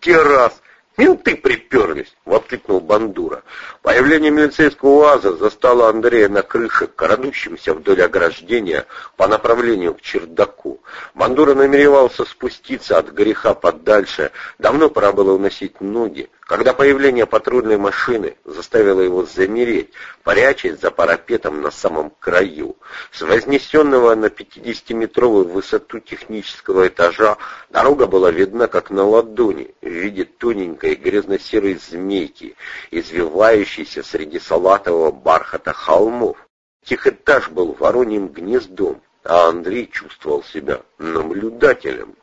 Те раз! «Менты приперлись!» — воскликнул Бандура. Появление милицейского УАЗа застало Андрея на крыше, крадущимся вдоль ограждения по направлению к чердаку. Бандура намеревался спуститься от греха подальше, давно пора было уносить ноги, когда появление патрульной машины заставило его замереть, парячась за парапетом на самом краю. С вознесенного на 50-метровую высоту технического этажа дорога была видна как на ладони в виде тоненькой грязно-серой змейки, извивающейся среди салатового бархата холмов. Техэтаж был вороньим гнездом, а Андрей чувствовал себя наблюдателем.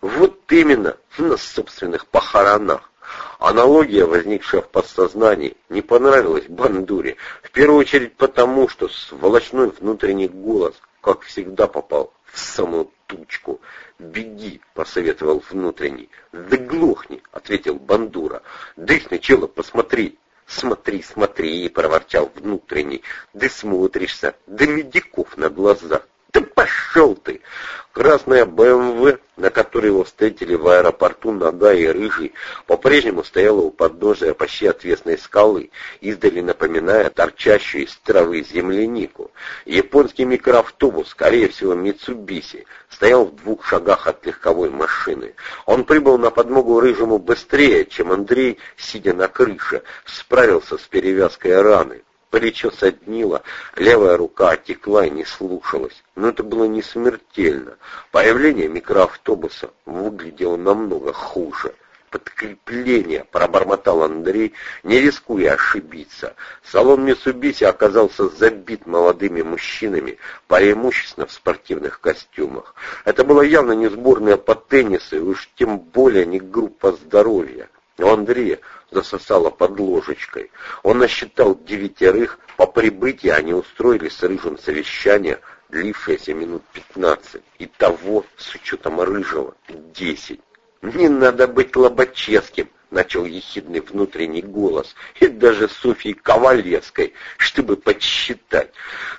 Вот именно на собственных похоронах. Аналогия, возникшая в подсознании, не понравилась Бандуре, в первую очередь потому, что сволочной внутренний голос, как всегда, попал в самую тучку. «Беги», — посоветовал внутренний. «Да глохни», — ответил Бандура. «Дыхни, чело, посмотри». «Смотри, смотри», — проворчал внутренний. «Да смотришься, да медиков на глазах». «Да пошел ты!» Красная БМВ, на которой его встретили в аэропорту Нада и Рыжий, по-прежнему стояла у подножия почти отвесной скалы, издали напоминая торчащую из травы землянику. Японский микроавтобус, скорее всего Митсубиси, стоял в двух шагах от легковой машины. Он прибыл на подмогу Рыжему быстрее, чем Андрей, сидя на крыше, справился с перевязкой раны. Плечо соднило, левая рука отекла и не слушалась. Но это было не смертельно. Появление микроавтобуса выглядело намного хуже. «Подкрепление!» — пробормотал Андрей, не рискуя ошибиться. Салон Мисубиси оказался забит молодыми мужчинами, преимущественно в спортивных костюмах. Это была явно не сборная по теннису, и уж тем более не группа здоровья. У Андрея засосало под ложечкой. Он насчитал девятерых, по прибытии они устроили с Рыжим совещание, длившееся минут пятнадцать. И того, с учетом Рыжего, десять. «Не надо быть лобачевским», — начал ехидный внутренний голос, и даже Софьей Ковалевской, чтобы подсчитать.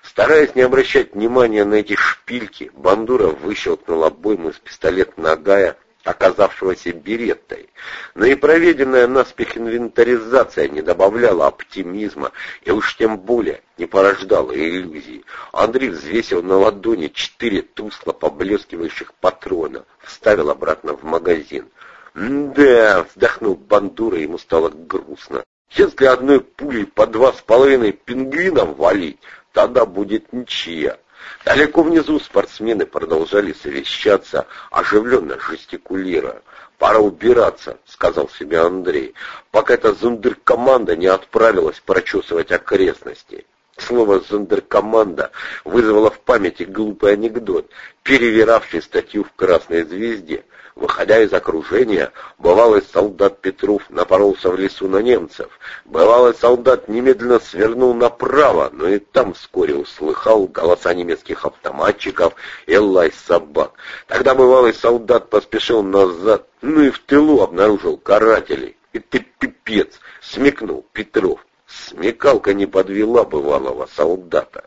Стараясь не обращать внимания на эти шпильки, Бандура выщелкнул обойму из пистолета Нагая, оказавшегося береттой. Но и проведенная наспех инвентаризация не добавляла оптимизма и уж тем более не порождала иллюзий. Андрей взвесил на ладони четыре тускло поблескивающих патрона, вставил обратно в магазин. «Да», — вздохнул Бандура, ему стало грустно. «Если одной пулей по два с половиной пингвинов валить, тогда будет ничья». Далеко внизу спортсмены продолжали совещаться, оживленно жестикулируя. «Пора убираться», — сказал себе Андрей, пока эта зундеркоманда не отправилась прочесывать окрестности. Слово «зондеркоманда» вызвало в памяти глупый анекдот, перевиравший статью в «Красной звезде». Выходя из окружения, бывалый солдат Петров напоролся в лесу на немцев. Бывалый солдат немедленно свернул направо, но и там вскоре услыхал голоса немецких автоматчиков и лай собак. Тогда бывалый солдат поспешил назад, ну и в тылу обнаружил карателей. «И ты пипец!» — смекнул Петров. Смекалка не подвела бывалого солдата.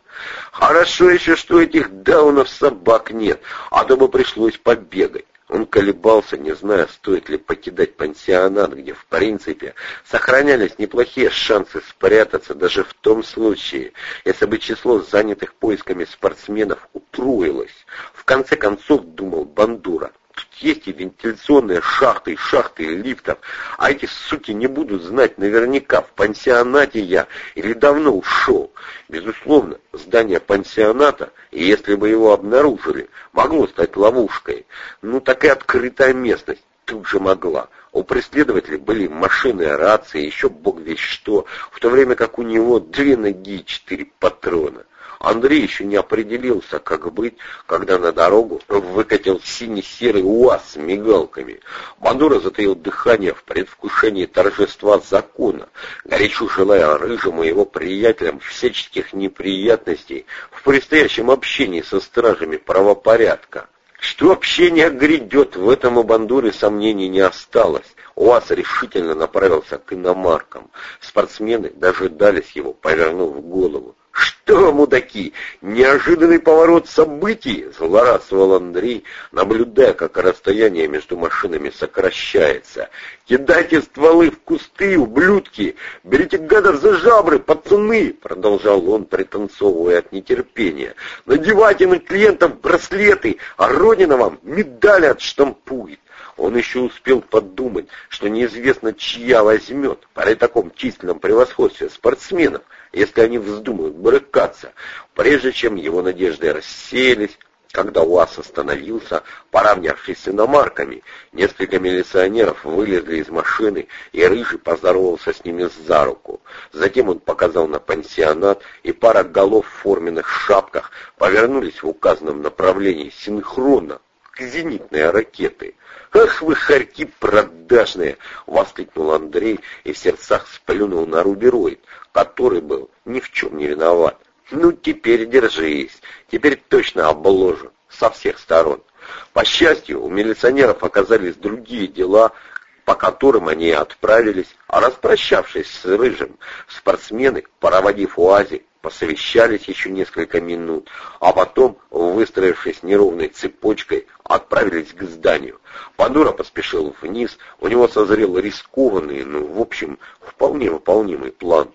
Хорошо еще, что этих даунов собак нет, а то бы пришлось побегать. Он колебался, не зная, стоит ли покидать пансионат, где, в принципе, сохранялись неплохие шансы спрятаться даже в том случае, если бы число занятых поисками спортсменов утроилось. В конце концов, думал Бандура, Тут есть и вентиляционные шахты, шахты лифтов, а эти суки не будут знать наверняка, в пансионате я или давно ушел. Безусловно, здание пансионата, если бы его обнаружили, могло стать ловушкой. Ну, такая открытая местность тут же могла. У преследователей были машины, рации, еще бог весь что, в то время как у него две ноги и четыре патрона. Андрей еще не определился, как быть, когда на дорогу выкатил синий-серый УАЗ с мигалками. Бандура затаил дыхание в предвкушении торжества закона, горячо желая Рыжему его приятелям всяческих неприятностей в предстоящем общении со стражами правопорядка. Что общение грядет, в этом у Бандуры сомнений не осталось. УАЗ решительно направился к иномаркам. Спортсмены дожидались его, повернув голову. «Что, мудаки, неожиданный поворот событий!» — злорадствовал Андрей, наблюдая, как расстояние между машинами сокращается. «Кидайте стволы в кусты, ублюдки! Берите гадов за жабры, пацаны!» — продолжал он, пританцовывая от нетерпения. «Надевайте на клиентов браслеты, а Родина вам медали отштампует!» Он еще успел подумать, что неизвестно, чья возьмет при таком численном превосходстве спортсменов, если они вздумают брыкаться, прежде чем его надежды рассеялись, когда УАЗ остановился, поравнявшись с иномарками, несколько милиционеров вылезли из машины, и Рыжий поздоровался с ними за руку. Затем он показал на пансионат, и пара голов в форменных шапках повернулись в указанном направлении синхронно, к зенитной ракеты. «Ах вы, хорьки продажные!» — воскликнул Андрей и в сердцах сплюнул на рубероид, который был ни в чем не виноват. «Ну, теперь держись, теперь точно обложу со всех сторон». По счастью, у милиционеров оказались другие дела, по которым они отправились, а распрощавшись с Рыжим, спортсмены, проводив УАЗик, посовещались еще несколько минут, а потом, выстроившись неровной цепочкой, отправились к зданию. Пандора поспешил вниз, у него созрел рискованный, ну, в общем, вполне выполнимый план.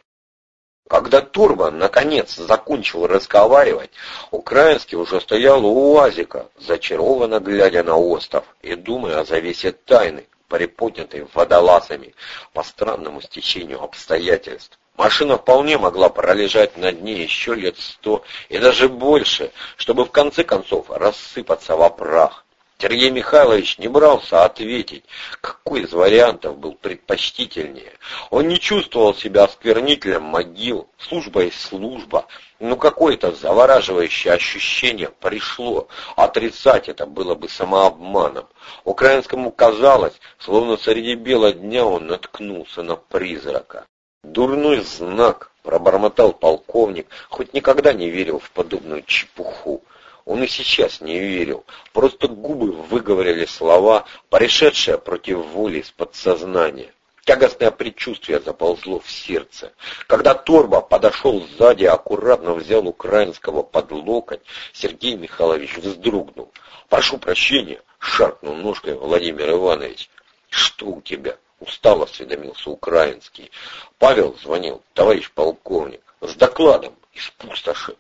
Когда Турбо, наконец, закончил разговаривать, Украинский уже стоял у УАЗика, зачарованно глядя на остров и думая о завесе тайны, приподнятой водолазами по странному стечению обстоятельств. Машина вполне могла пролежать на дне еще лет сто и даже больше, чтобы в конце концов рассыпаться в прах. Сергей Михайлович не брался ответить, какой из вариантов был предпочтительнее. Он не чувствовал себя осквернителем могил, служба есть служба, но какое-то завораживающее ощущение пришло. Отрицать это было бы самообманом. Украинскому казалось, словно среди бела дня он наткнулся на призрака. «Дурной знак», — пробормотал полковник, хоть никогда не верил в подобную чепуху. Он и сейчас не верил, просто губы выговорили слова, порешедшие против воли из подсознания. Тягостное предчувствие заползло в сердце. Когда Торба подошел сзади, аккуратно взял украинского под локоть, Сергей Михайлович вздрогнул. «Прошу прощения», — шаркнул ножкой Владимир Иванович. «Что у тебя?» Устало осведомился украинский. Павел звонил, товарищ полковник, с докладом из пустоши.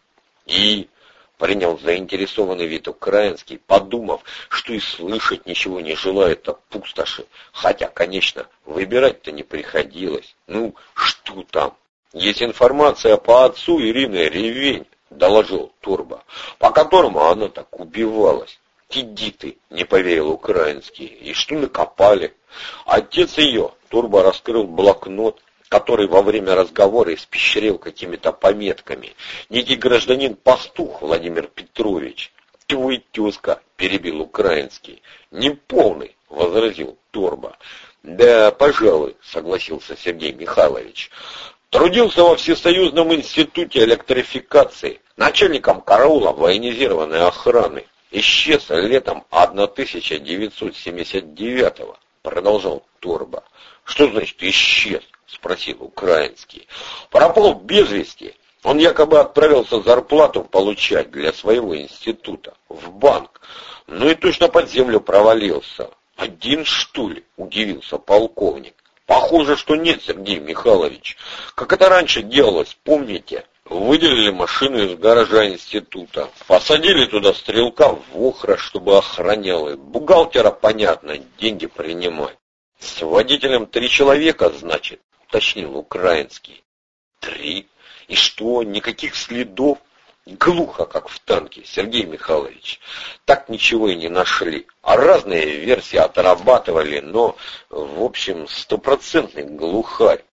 И принял заинтересованный вид украинский, подумав, что и слышать ничего не желает о пустоши. Хотя, конечно, выбирать-то не приходилось. Ну, что там? Есть информация по отцу Ирины Ревень, доложил Турбо, по которому она так убивалась. «Иди ты!» — не поверил украинский. «И что накопали?» Отец ее, Турбо раскрыл блокнот, который во время разговора испещрил какими-то пометками. Некий гражданин-пастух Владимир Петрович. «Твой тезка!» — перебил украинский. «Неполный!» — возразил Турбо. «Да, пожалуй», — согласился Сергей Михайлович. Трудился во Всесоюзном институте электрификации, начальником караула военизированной охраны. Исчез летом 1979-го, продолжал Торба. Что значит исчез? Спросил украинский. Пропал без вести. Он якобы отправился зарплату получать для своего института в банк. Ну и точно под землю провалился. Один, что ли? Удивился полковник. Похоже, что нет, Сергей Михайлович. Как это раньше делалось, помните? Выделили машину из гаража института. Посадили туда стрелка в охра, чтобы охранял. И бухгалтера, понятно, деньги принимать. С водителем три человека, значит, уточнил украинский. Три? И что, никаких следов? Глухо, как в танке, Сергей Михайлович. Так ничего и не нашли. А разные версии отрабатывали, но, в общем, стопроцентный глухарь.